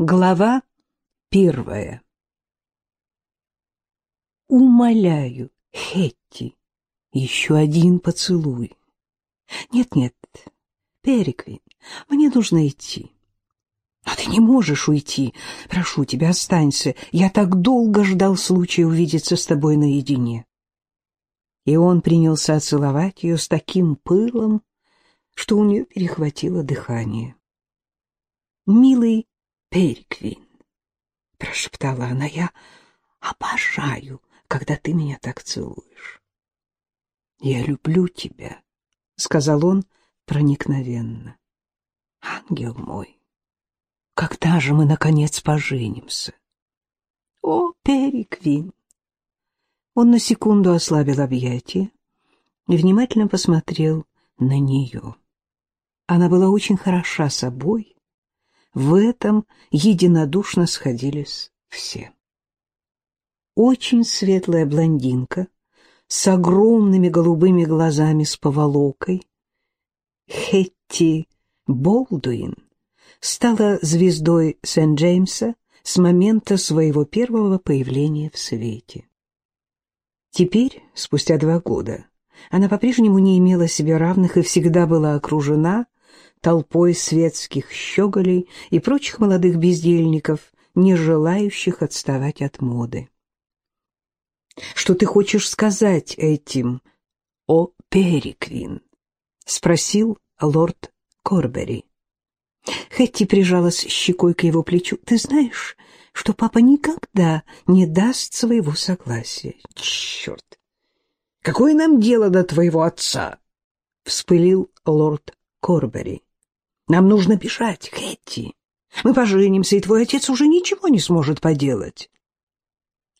Глава первая. Умоляю, Хетти, еще один поцелуй. Нет-нет, Переквин, мне нужно идти. Но ты не можешь уйти. Прошу тебя, останься. Я так долго ждал случая увидеться с тобой наедине. И он принялся целовать ее с таким пылом, что у нее перехватило дыхание. Милый Переквин, — прошептала она, — я обожаю, когда ты меня так целуешь. — Я люблю тебя, — сказал он проникновенно. — Ангел мой, когда же мы, наконец, поженимся? — О, Переквин! Он на секунду ослабил объятия и внимательно посмотрел на нее. Она была очень хороша собой, в этом единодушно сходились все. Очень светлая блондинка с огромными голубыми глазами с поволокой, Хетти Болдуин, стала звездой Сент-Джеймса с момента своего первого появления в свете. Теперь, спустя два года, она по-прежнему не имела себе равных и всегда была окружена толпой светских щеголей и прочих молодых бездельников, не желающих отставать от моды. «Что ты хочешь сказать этим, о Переквин?» — спросил лорд Корбери. Хэтти прижалась щекой к его плечу. «Ты знаешь, что папа никогда не даст своего согласия?» «Черт! Какое нам дело до твоего отца?» — вспылил лорд Корбери. Нам нужно бежать, Хэтти. Мы поженимся, и твой отец уже ничего не сможет поделать.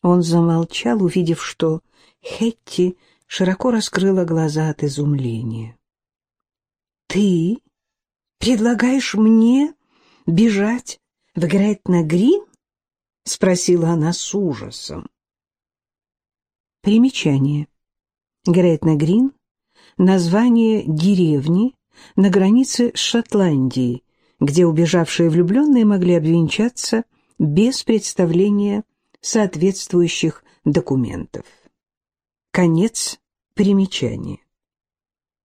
Он замолчал, увидев, что Хэтти широко раскрыла глаза от изумления. «Ты предлагаешь мне бежать в Гретна-Грин?» — спросила она с ужасом. Примечание. Гретна-Грин — название деревни, на границе с Шотландией, где убежавшие влюбленные могли обвенчаться без представления соответствующих документов. Конец примечания.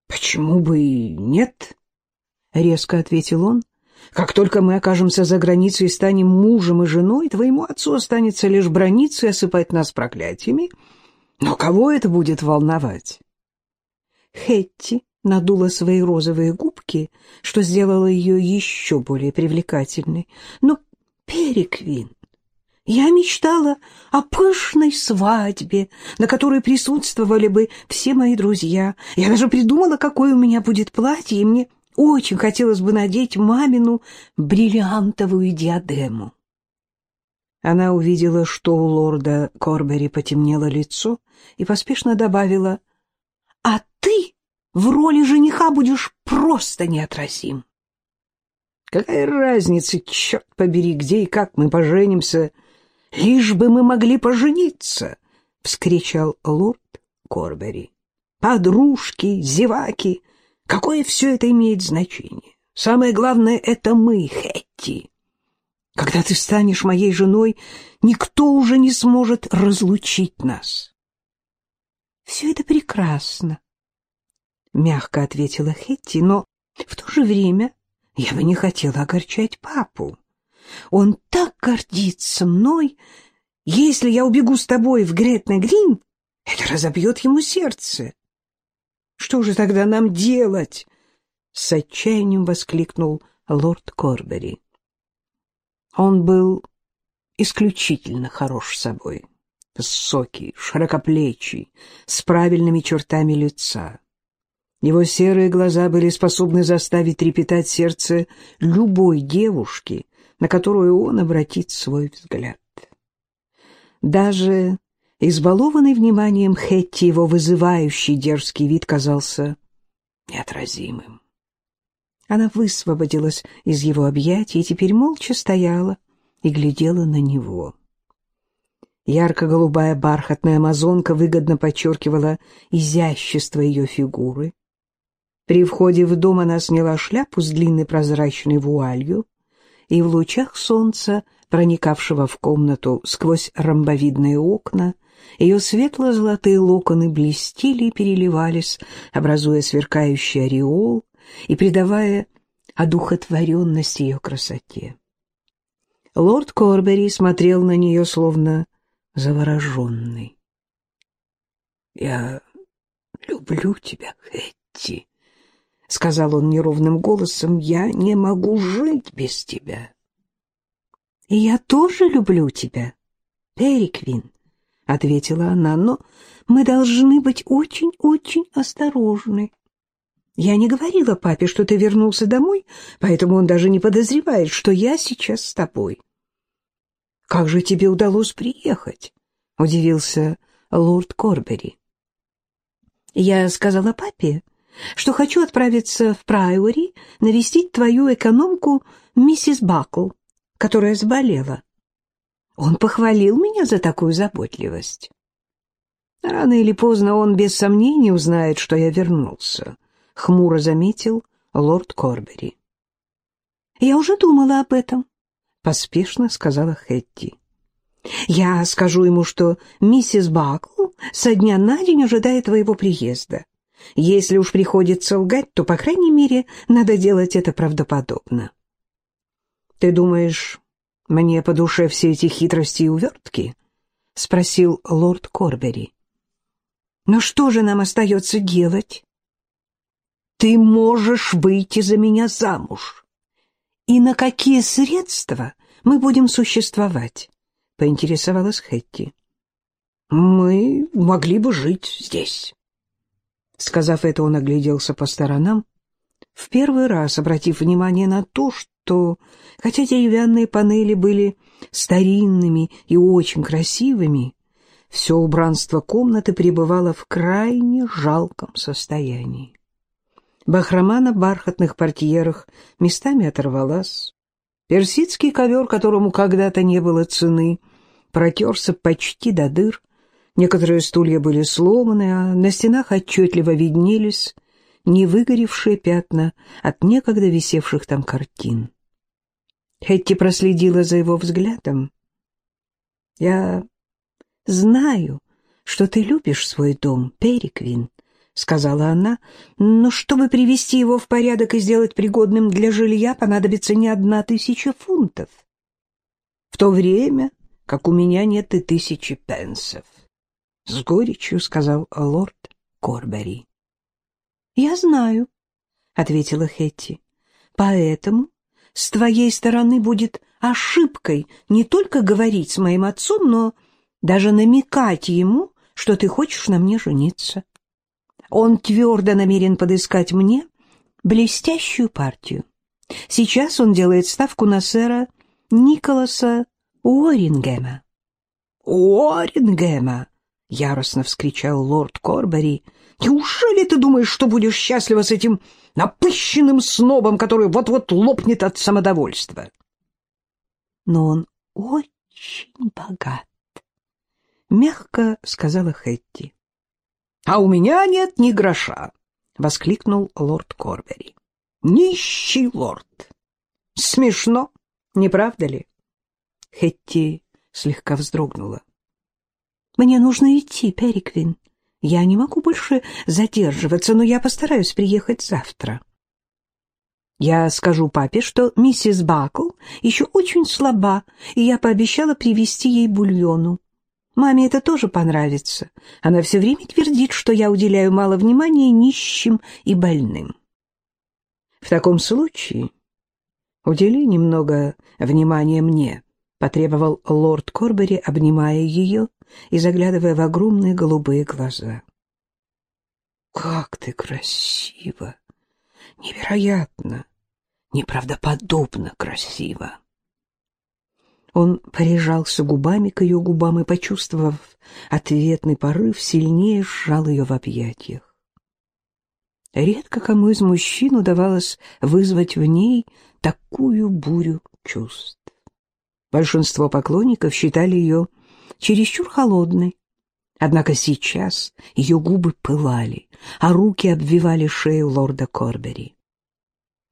«Почему бы и нет?» — резко ответил он. «Как только мы окажемся за границей и станем мужем и женой, твоему отцу останется лишь брониться и осыпать нас проклятиями. Но кого это будет волновать?» Хетти надула свои розовые губки, что сделало ее еще более привлекательной. Но, Переквин, я мечтала о пышной свадьбе, на которой присутствовали бы все мои друзья. Я даже придумала, какое у меня будет платье, и мне очень хотелось бы надеть мамину бриллиантовую диадему. Она увидела, что у лорда Корбери потемнело лицо, и поспешно добавила, «А ты в роли жениха будешь просто неотразим. Какая разница, черт побери, где и как мы поженимся, лишь бы мы могли пожениться, — вскричал лорд Корбери. Подружки, зеваки, какое все это имеет значение? Самое главное — это мы, Хетти. Когда ты станешь моей женой, никто уже не сможет разлучить нас. Все это прекрасно, мягко ответила Хетти, но в то же время я бы не хотела огорчать папу. Он так гордится мной. Если я убегу с тобой в Гретна-Грин, это разобьет ему сердце. Что же тогда нам делать? С отчаянием воскликнул лорд Корбери. Он был исключительно хорош собой. Высокий, широкоплечий, с правильными чертами лица. Его серые глаза были способны заставить трепетать сердце любой девушки, на которую он обратит свой взгляд. Даже избалованный вниманием Хетти его вызывающий дерзкий вид казался неотразимым. Она высвободилась из его объятий и теперь молча стояла и глядела на него. Ярко-голубая бархатная амазонка выгодно подчеркивала изящество ее фигуры. При входе в дом она сняла шляпу с длинной прозрачной вуалью и в лучах солнца, проникавшего в комнату сквозь ромбовидные окна, ее светло-золотые локоны блестели и переливались, образуя сверкающий ореол и придавая одухотворенность ее красоте. Лорд Корбери смотрел на нее, словно завороженный. — Я люблю тебя, Хэтти, — сказал он неровным голосом, — я не могу жить без тебя. — И я тоже люблю тебя, Периквин, — ответила она, — но мы должны быть очень-очень осторожны. Я не говорила папе, что ты вернулся домой, поэтому он даже не подозревает, что я сейчас с тобой. — Как же тебе удалось приехать? — удивился лорд Корбери. — Я сказала папе, что хочу отправиться в Прайори навестить твою экономку миссис Бакл, которая заболела. Он похвалил меня за такую заботливость. Рано или поздно он без сомнения узнает, что я вернулся, — хмуро заметил лорд Корбери. — Я уже думала об этом, — поспешно сказала Хэтти. — Я скажу ему, что миссис Бакл со дня на день ожидает твоего приезда. Если уж приходится лгать, то, по крайней мере, надо делать это правдоподобно. — Ты думаешь, мне по душе все эти хитрости и увертки? — спросил лорд Корбери. — Но что же нам остается делать? ты можешь выйти за меня замуж. И на какие средства мы будем существовать? Поинтересовалась Хэтти. Мы могли бы жить здесь. Сказав это, он огляделся по сторонам, в первый раз обратив внимание на то, что, хотя деревянные панели были старинными и очень красивыми, все убранство комнаты пребывало в крайне жалком состоянии. Бахрома на бархатных портьерах местами оторвалась. Персидский ковер, которому когда-то не было цены, протерся почти до дыр. Некоторые стулья были сломаны, а на стенах отчетливо виднелись невыгоревшие пятна от некогда висевших там картин. Хетти проследила за его взглядом. «Я знаю, что ты любишь свой дом, Периквин», — сказала она, — «но чтобы привести его в порядок и сделать пригодным для жилья, понадобится не одна тысяча фунтов. В то время, как у меня нет и тысячи пенсов», — с горечью сказал лорд Корбери. «Я знаю», — ответила Хетти, — «поэтому с твоей стороны будет ошибкой не только говорить с моим отцом, но даже намекать ему, что ты хочешь на мне жениться». Он твердо намерен подыскать мне блестящую партию. Сейчас он делает ставку на сэра Николаса Уоррингема. «Уоррингема!» — яростно вскричал лорд Корбери. «Неужели ты думаешь, что будешь счастлива с этим напыщенным снобом, который вот-вот лопнет от самодовольства?» «Но он очень богат», — мягко сказала Хэтти. «А у меня нет ни гроша!» — воскликнул лорд Корбери. «Нищий лорд!» «Смешно, не правда ли?» Хетти слегка вздрогнула. «Мне нужно идти, Периквин. Я не могу больше задерживаться, но я постараюсь приехать завтра». Я скажу папе, что миссис Бакл еще очень слаба, и я пообещала привезти ей бульону. Маме это тоже понравится. Она все время твердит, что я уделяю мало внимания нищим и больным. В таком случае удели немного внимания мне, потребовал лорд Корбери, обнимая ее и заглядывая в огромные голубые глаза. «Как ты красива! Невероятно, неправдоподобно красиво!» Он прижался губами к ее губам и, почувствовав ответный порыв, сильнее сжал ее в объятиях. Редко кому из мужчин удавалось вызвать в ней такую бурю чувств. Большинство поклонников считали ее чересчур холодной, однако сейчас ее губы пылали, а руки обвивали шею лорда Корбери.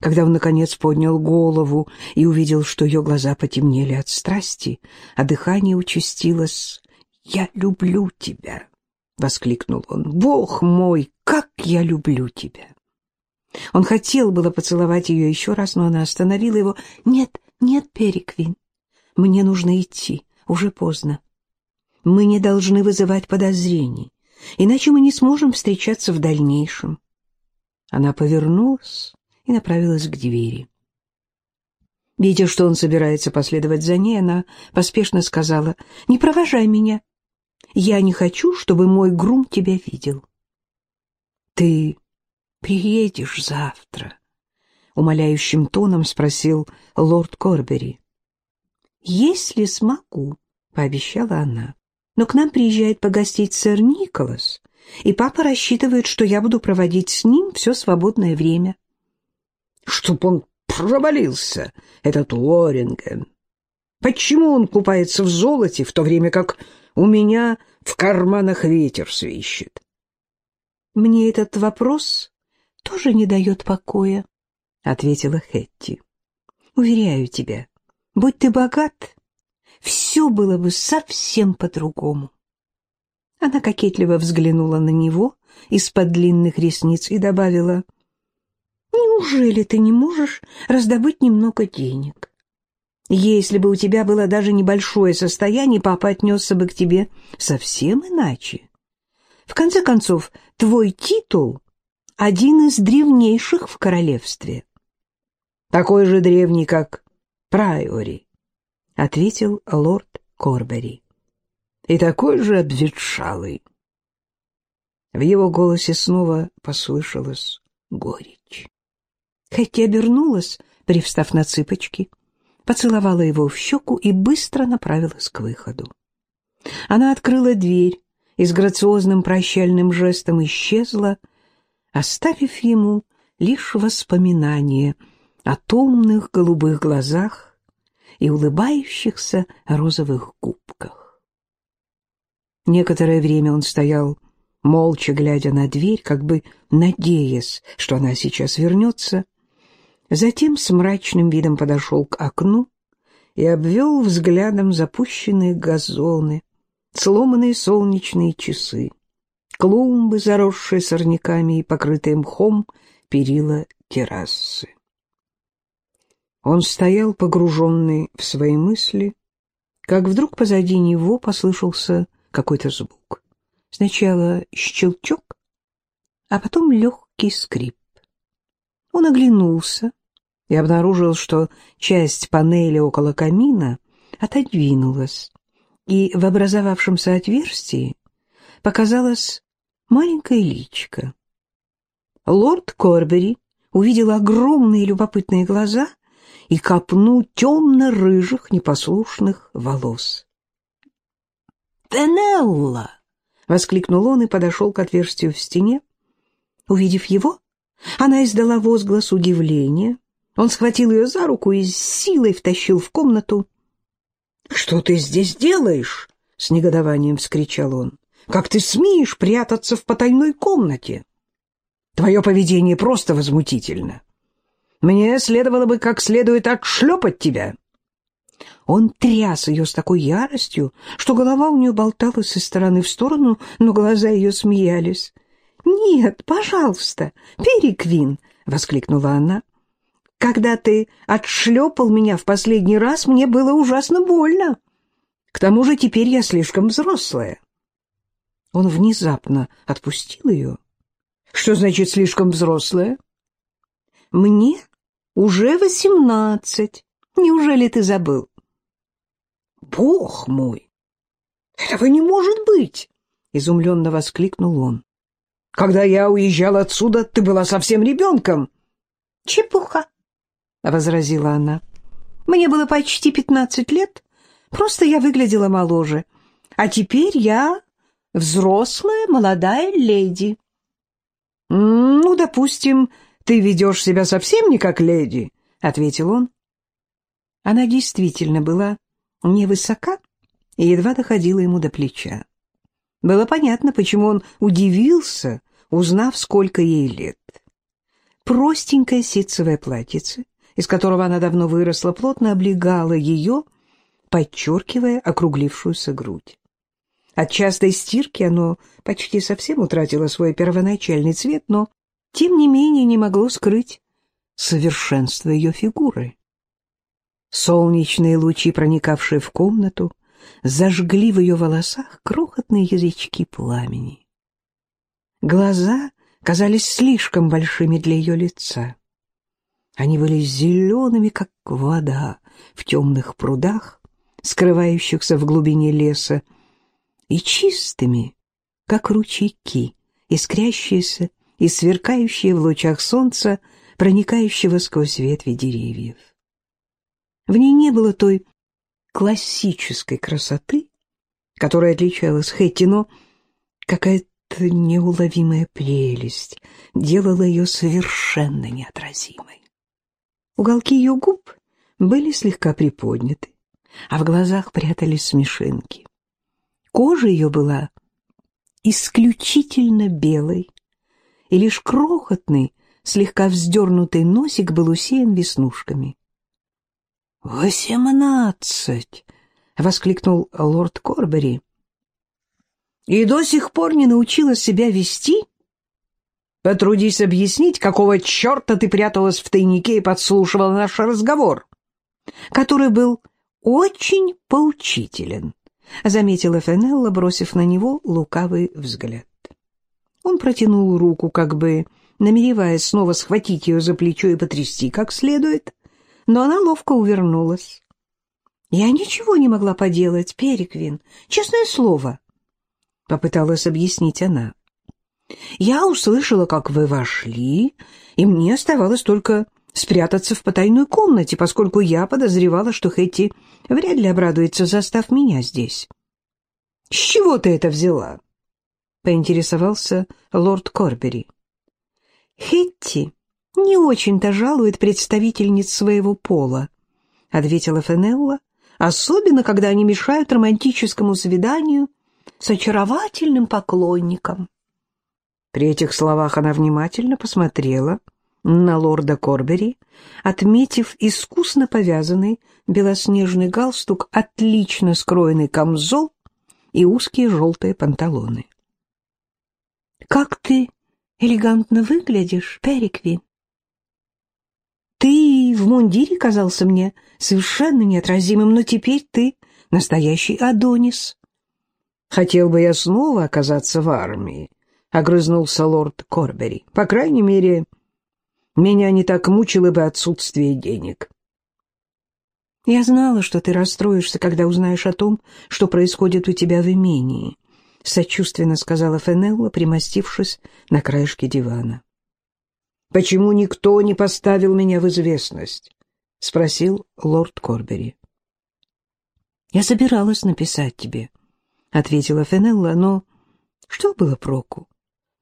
Когда он, наконец, поднял голову и увидел, что ее глаза потемнели от страсти, а дыхание участилось, «Я люблю тебя!» — воскликнул он. «Бог мой, как я люблю тебя!» Он хотел было поцеловать ее еще раз, но она остановила его. «Нет, нет, Переквин, мне нужно идти, уже поздно. Мы не должны вызывать подозрений, иначе мы не сможем встречаться в дальнейшем». Она повернулась и направилась к двери. Видя, что он собирается последовать за ней, она поспешно сказала, «Не провожай меня. Я не хочу, чтобы мой грум тебя видел». «Ты приедешь завтра?» — умоляющим тоном спросил лорд Корбери. «Если смогу», — пообещала она. «Но к нам приезжает погостить сэр Николас, и папа рассчитывает, что я буду проводить с ним все свободное время» чтоб он провалился, этот Уоррингем. Почему он купается в золоте, в то время как у меня в карманах ветер свищет? Мне этот вопрос тоже не дает покоя, — ответила Хетти. Уверяю тебя, будь ты богат, все было бы совсем по-другому. Она кокетливо взглянула на него из-под длинных ресниц и добавила — Неужели ты не можешь раздобыть немного денег? Если бы у тебя было даже небольшое состояние, папа отнесся бы к тебе совсем иначе. В конце концов, твой титул — один из древнейших в королевстве. Такой же древний, как Прайори, — ответил лорд Корбери. И такой же обветшалый. В его голосе снова послышалась горечь. Кэти обернулась, привстав на цыпочки, поцеловала его в щеку и быстро направилась к выходу. Она открыла дверь и с грациозным прощальным жестом исчезла, оставив ему лишь воспоминания о томных голубых глазах и улыбающихся розовых губках. Некоторое время он стоял, молча глядя на дверь, как бы надеясь, что она сейчас вернется, Затем с мрачным видом подошел к окну и обвел взглядом запущенные газоны, сломанные солнечные часы, клумбы, заросшие сорняками и покрытые мхом перила террасы. Он стоял погруженный в свои мысли, как вдруг позади него послышался какой-то звук. Сначала щелчок, а потом легкий скрип. Он оглянулся и обнаружил, что часть панели около камина отодвинулась, и в образовавшемся отверстии показалась маленькая личка. Лорд Корбери увидел огромные любопытные глаза и копну темно-рыжих непослушных волос. «Пенелла!» — воскликнул он и подошел к отверстию в стене. Увидев его, она издала возглас удивления, он схватил ее за руку и с силой втащил в комнату. «Что ты здесь делаешь?» — с негодованием вскричал он. «Как ты смеешь прятаться в потайной комнате? Твое поведение просто возмутительно. Мне следовало бы как следует отшлепать тебя». Он тряс ее с такой яростью, что голова у нее болталась из стороны в сторону, но глаза ее смеялись. «Нет, пожалуйста, Переквин!» — воскликнула она. Когда ты отшлепал меня в последний раз, мне было ужасно больно. К тому же теперь я слишком взрослая. Он внезапно отпустил ее. Что значит слишком взрослая? Мне уже восемнадцать. Неужели ты забыл? Бог мой! Этого не может быть! Изумленно воскликнул он. Когда я уезжал отсюда, ты была совсем ребенком. Чепуха! — возразила она. «Мне было почти пятнадцать лет, просто я выглядела моложе. А теперь я взрослая молодая леди». «Ну, допустим, ты ведешь себя совсем не как леди», — ответил он. Она действительно была невысока и едва доходила ему до плеча. Было понятно, почему он удивился, узнав, сколько ей лет. Простенькое ситцевое платьице, из которого она давно выросла, плотно облегало ее, подчеркивая округлившуюся грудь. От частой стирки оно почти совсем утратило свой первоначальный цвет, но, тем не менее, не могло скрыть совершенство ее фигуры. Солнечные лучи, проникавшие в комнату, зажгли в ее волосах крохотные язычки пламени. Глаза казались слишком большими для ее лица. Они были зелеными, как вода в темных прудах, скрывающихся в глубине леса, и чистыми, как ручейки, искрящиеся и сверкающие в лучах солнца, проникающего сквозь ветви деревьев. В ней не было той классической красоты, которая отличалась Хэтти, но какая-то неуловимая прелесть делала ее совершенно неотразимой. Уголки ее губ были слегка приподняты, а в глазах прятались смешинки. Кожа ее была исключительно белой, и лишь крохотный, слегка вздернутый носик был усеян веснушками. «Восемнадцать!» — воскликнул лорд Корбери. «И до сих пор не научилась себя вести?» «Потрудись объяснить, какого черта ты пряталась в тайнике и подслушивала наш разговор, который был очень поучителен», — заметила Фенелла, бросив на него лукавый взгляд. Он протянул руку, как бы намереваясь снова схватить ее за плечо и потрясти как следует, но она ловко увернулась. «Я ничего не могла поделать, Переквин, честное слово», — попыталась объяснить она. «Я услышала, как вы вошли, и мне оставалось только спрятаться в потайной комнате, поскольку я подозревала, что Хэти вряд ли обрадуется, застав меня здесь». «С чего ты это взяла?» — поинтересовался лорд Корбери. «Хетти не очень-то жалует представительниц своего пола», — ответила Фенелла, «особенно, когда они мешают романтическому свиданию с очаровательным поклонником». При этих словах она внимательно посмотрела на лорда Корбери, отметив искусно повязанный белоснежный галстук, отлично скроенный камзол и узкие желтые панталоны. «Как ты элегантно выглядишь, Переквин!» «Ты в мундире казался мне совершенно неотразимым, но теперь ты настоящий Адонис». «Хотел бы я снова оказаться в армии», — огрызнулся лорд Корбери. «По крайней мере, меня не так мучило бы отсутствие денег». «Я знала, что ты расстроишься, когда узнаешь о том, что происходит у тебя в имении», — сочувственно сказала Фенелла, примостившись на краешке дивана. «Почему никто не поставил меня в известность?» — спросил лорд Корбери. «Я собиралась написать тебе», — ответила Фенелла, — «но что было проку?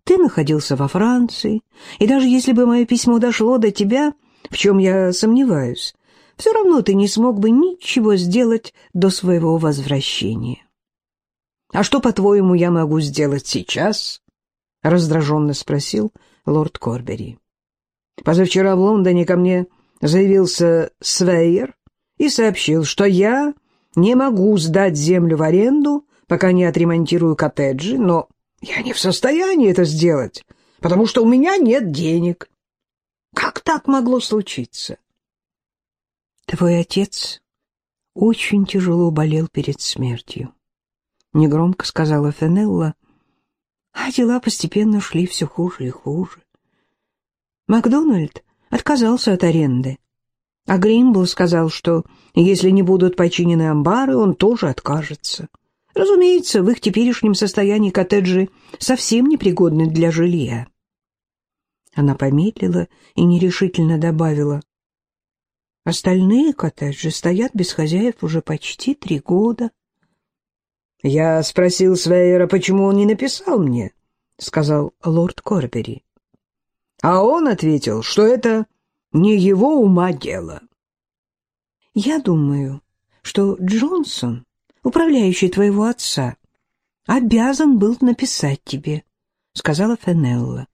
Ты находился во Франции, и даже если бы мое письмо дошло до тебя, в чем я сомневаюсь, все равно ты не смог бы ничего сделать до своего возвращения». «А что, по-твоему, я могу сделать сейчас?» — раздраженно спросил лорд Корбери. «Позавчера в Лондоне ко мне заявился Свейер и сообщил, что я не могу сдать землю в аренду, пока не отремонтирую коттеджи, но я не в состоянии это сделать, потому что у меня нет денег. Как так могло случиться?» «Твой отец очень тяжело болел перед смертью», — негромко сказала Фенелла, а дела постепенно шли все хуже и хуже. Макдональд отказался от аренды, а Гримбл сказал, что если не будут починены амбары, он тоже откажется. Разумеется, в их теперешнем состоянии коттеджи совсем непригодны для жилья. Она помедлила и нерешительно добавила. Остальные коттеджи стоят без хозяев уже почти три года. «Я спросил Свейера, почему он не написал мне», — сказал лорд Корбери. А он ответил, что это не его ума дело. «Я думаю, что Джонсон, управляющий твоего отца, обязан был написать тебе», — сказала Фенелла.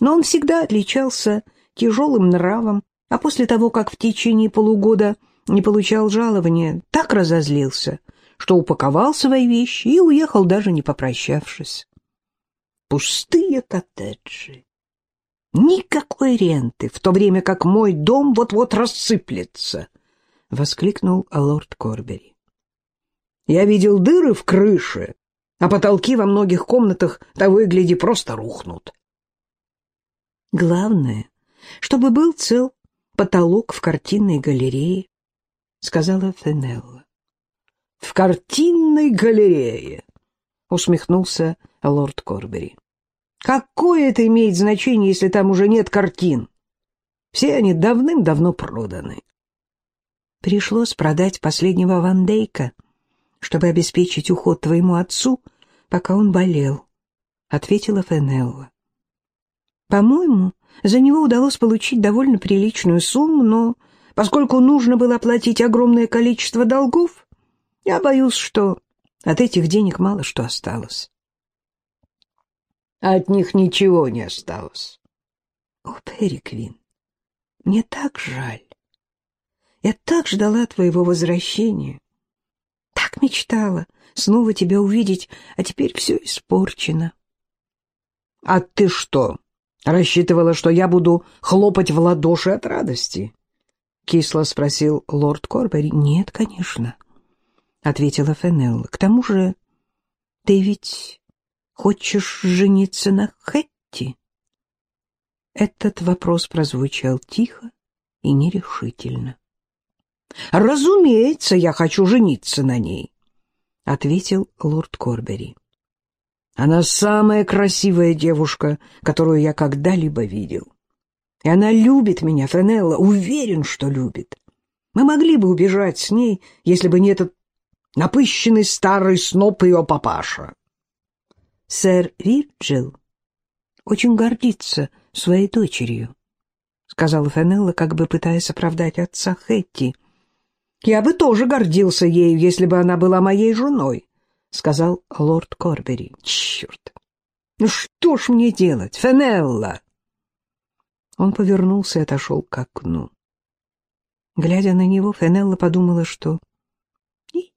«Но он всегда отличался тяжелым нравом, а после того, как в течение полугода не получал жалования, так разозлился, что упаковал свои вещи и уехал, даже не попрощавшись. Пустые коттеджи. Никакой ренты, в то время как мой дом вот-вот рассыплется, — воскликнул лорд Корбери. Я видел дыры в крыше, а потолки во многих комнатах того и гляди просто рухнут. Главное, чтобы был цел потолок в картинной галерее, — сказала Фенелла. — В картинной галерее, — усмехнулся лорд Корбери. — Какое это имеет значение, если там уже нет картин? Все они давным-давно проданы. Пришлось продать последнего Ван Дейка, чтобы обеспечить уход твоему отцу, пока он болел, — ответила Фенелла. По-моему, за него удалось получить довольно приличную сумму, но поскольку нужно было оплатить огромное количество долгов, я боюсь, что от этих денег мало что осталось. от них ничего не осталось. О, Переквин, мне так жаль. Я так ждала твоего возвращения. Так мечтала снова тебя увидеть, а теперь все испорчено. — А ты что, Рассчитывала, что я буду хлопать в ладоши от радости? Кисло спросил лорд Корбери. Нет, конечно, ответила Фенелла. К тому же ты ведь хочешь жениться на Хэтти? Этот вопрос прозвучал тихо и нерешительно. «Разумеется, я хочу жениться на ней», — ответил лорд Корбери. Она самая красивая девушка, которую я когда-либо видел. И она любит меня, Фенелла, уверен, что любит. Мы могли бы убежать с ней, если бы не этот напыщенный старый сноп ее папаша. Сэр Вирджил очень гордится своей дочерью, — сказала Фенелла, как бы пытаясь оправдать отца Хэтти. Я бы тоже гордился ею, если бы она была моей женой. — сказал лорд Корбери. «Черт! Ну что ж мне делать, Фенелла?» Он повернулся и отошел к окну. Глядя на него, Фенелла подумала, что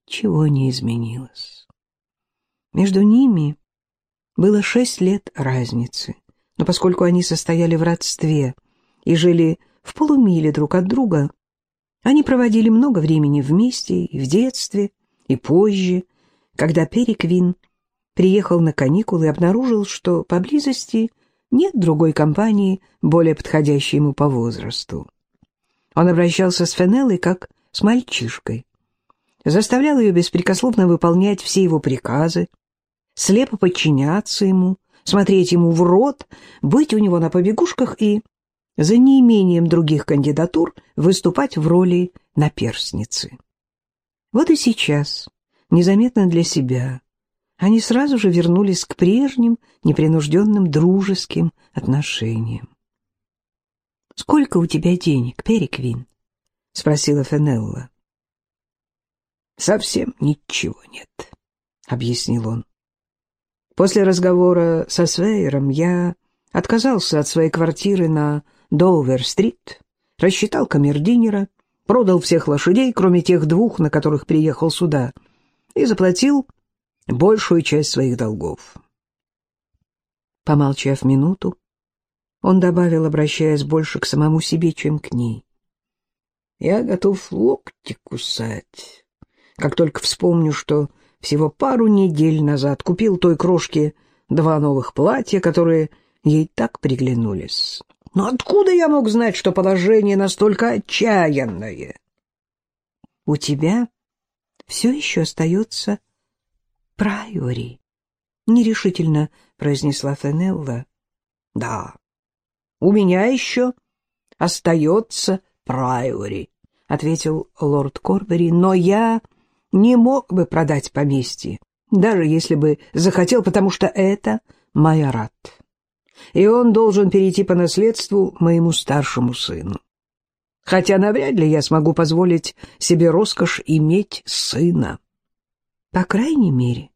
ничего не изменилось. Между ними было шесть лет разницы, но поскольку они состояли в родстве и жили в полумиле друг от друга, они проводили много времени вместе и в детстве, и позже, когда Переквин приехал на каникулы и обнаружил, что поблизости нет другой компании, более подходящей ему по возрасту. Он обращался с Фенеллой как с мальчишкой, заставлял ее беспрекословно выполнять все его приказы, слепо подчиняться ему, смотреть ему в рот, быть у него на побегушках и, за неимением других кандидатур, выступать в роли наперстницы. Вот и сейчас незаметно для себя, они сразу же вернулись к прежним непринужденным дружеским отношениям. «Сколько у тебя денег, Переквин?» — спросила Фенелла. «Совсем ничего нет», — объяснил он. «После разговора со Свейером я отказался от своей квартиры на Доувер-стрит, рассчитал камердинера, продал всех лошадей, кроме тех двух, на которых приехал сюда — и заплатил большую часть своих долгов. Помолчав минуту, он добавил, обращаясь больше к самому себе, чем к ней. «Я готов локти кусать, как только вспомню, что всего пару недель назад купил той крошке два новых платья, которые ей так приглянулись. Но откуда я мог знать, что положение настолько отчаянное?» «У тебя все еще остается прайори, — нерешительно произнесла Фенелла. — Да, у меня еще остается прайори, — ответил лорд Корбери, — но я не мог бы продать поместье, даже если бы захотел, потому что это майорат, и он должен перейти по наследству моему старшему сыну хотя навряд ли я смогу позволить себе роскошь иметь сына. По крайней мере,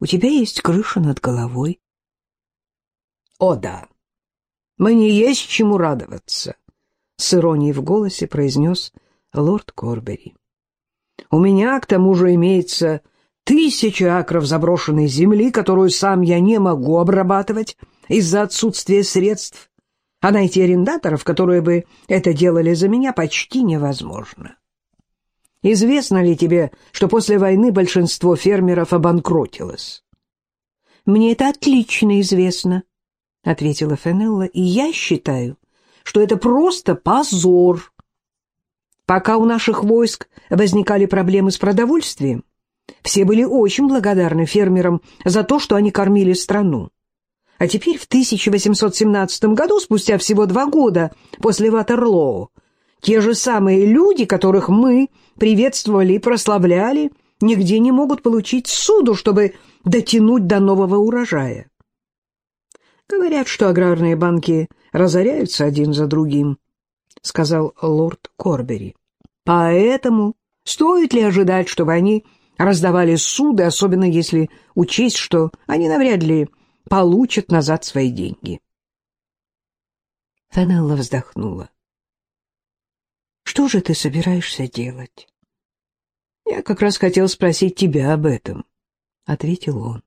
у тебя есть крыша над головой. О да, Мне есть чему радоваться, — с иронией в голосе произнес лорд Корбери. У меня, к тому же, имеется тысяча акров заброшенной земли, которую сам я не могу обрабатывать из-за отсутствия средств, а найти арендаторов, которые бы это делали за меня, почти невозможно. Известно ли тебе, что после войны большинство фермеров обанкротилось? Мне это отлично известно, — ответила Фенелла, — и я считаю, что это просто позор. Пока у наших войск возникали проблемы с продовольствием, все были очень благодарны фермерам за то, что они кормили страну. А теперь в 1817 году, спустя всего два года после Ватерлоу, те же самые люди, которых мы приветствовали и прославляли, нигде не могут получить суду, чтобы дотянуть до нового урожая. Говорят, что аграрные банки разоряются один за другим, — сказал лорд Корбери. Поэтому стоит ли ожидать, чтобы они раздавали суды, особенно если учесть, что они навряд ли получат назад свои деньги? Фенелла вздохнула. «Что же ты собираешься делать?» «Я как раз хотел спросить тебя об этом», — ответил он.